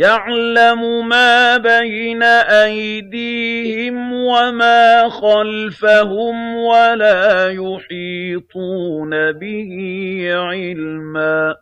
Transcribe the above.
يَعْلَمُ مَا بَيْنَ أَيْدِيهِمْ وَمَا خَلْفَهُمْ وَلَا يُحِيطُونَ بِهِ عِلْمًا.